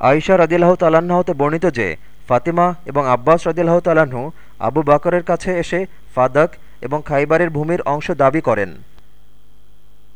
আয়সা রদিল্লাহ তালাহতে বর্ণিত যে, ফাতিমা এবং আব্বাস রদিল্লাহ তালাহু আবু বাকরের কাছে এসে ফাদক এবং খাইবারের ভূমির অংশ দাবি করেন।